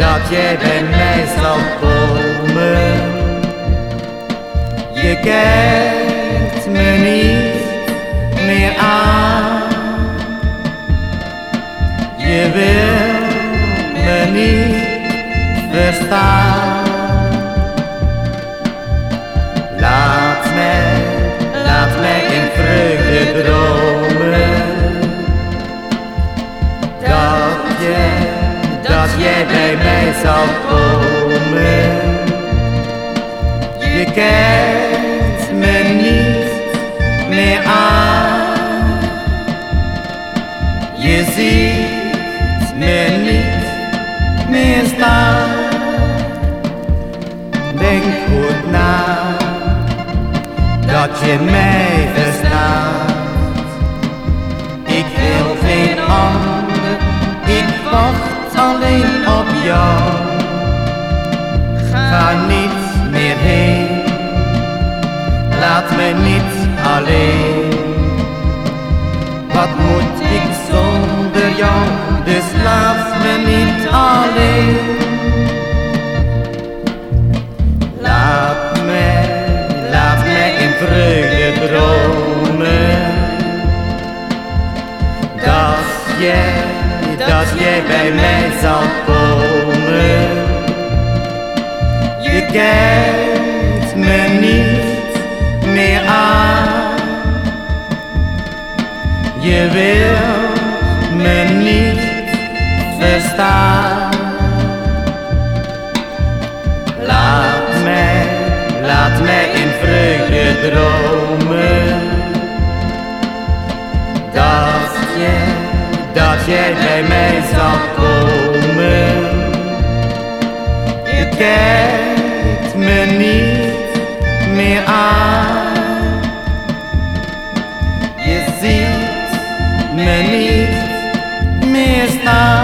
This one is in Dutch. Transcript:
dat jij bij mij zal komen. Je kijkt me niet meer aan. Je wil me niet verstaan. Dat jij bij mij zal komen. Je kijkt me niet meer aan. Je ziet me niet meer staan. Denk goed na dat je mij dat jij bij mij zal komen. Je kijkt me niet meer aan. Je wil me niet verstaan. Laat mij, laat mij in vreugde dromen. jij bij mij zal komen. Je kijkt me niet meer aan. Je ziet me niet meer staan.